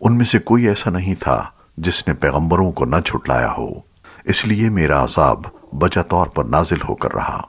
ان میں سے کوئی ایسا نہیں تھا جس نے پیغمبروں کو نہ جھٹلایا ہو۔ اس لیے میرا عذاب بجا طور پر نازل ہو کر رہا۔